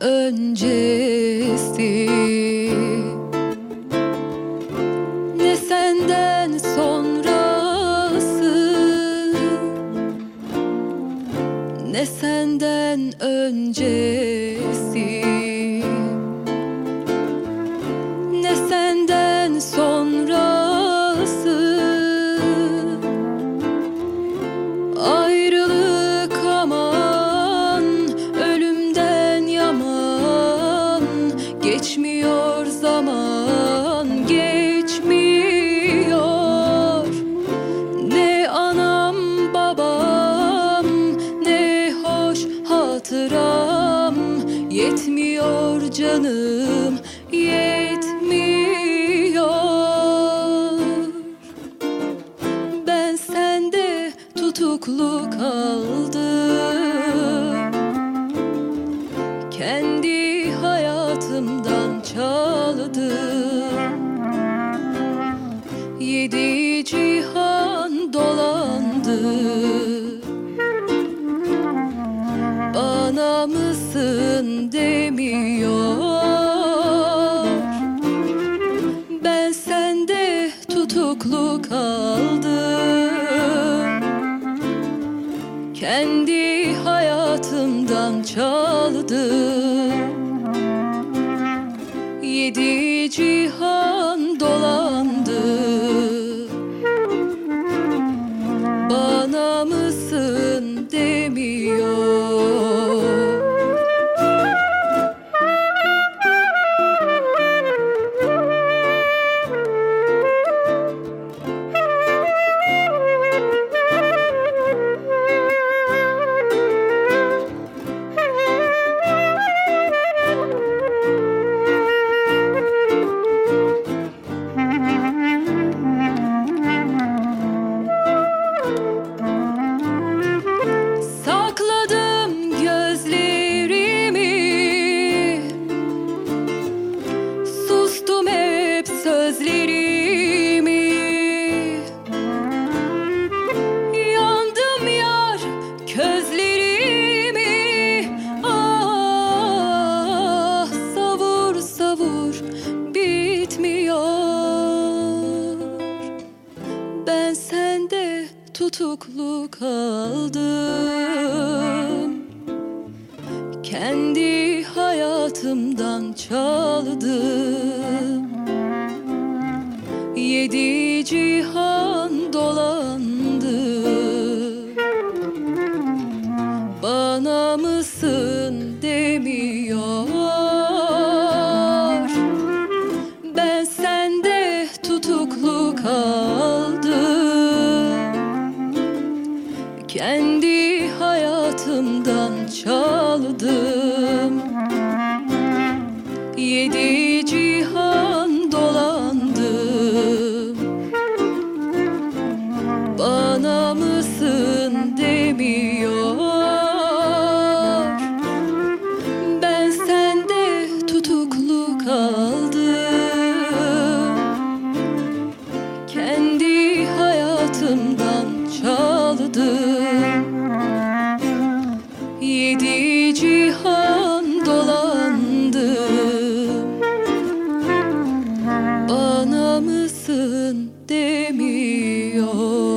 öncesi? Ne senden sonrası? Ne senden öncesi Yetmiyor canım Yetmiyor. Ben sende tutuklu kaldım Kendi hayatımdan çaldım. Yedi cihan dolandı demiyor ben sende tutuklu kaldım. Kendi hayatımdan çaldım. Yedi cihan sözlerimi. Yandım yar közlerimi. Ah savur savur bitmiyor. Ben sende tutuklu kaldım Kendi hayatımdan çaldım Yedi cihan dolandı. Bana mısın demiyor? Ben sende tutuklu kaldım. Kendi hayatımdan çaldım. Yedi Yedi cihan dolandım Bana mısın demiyor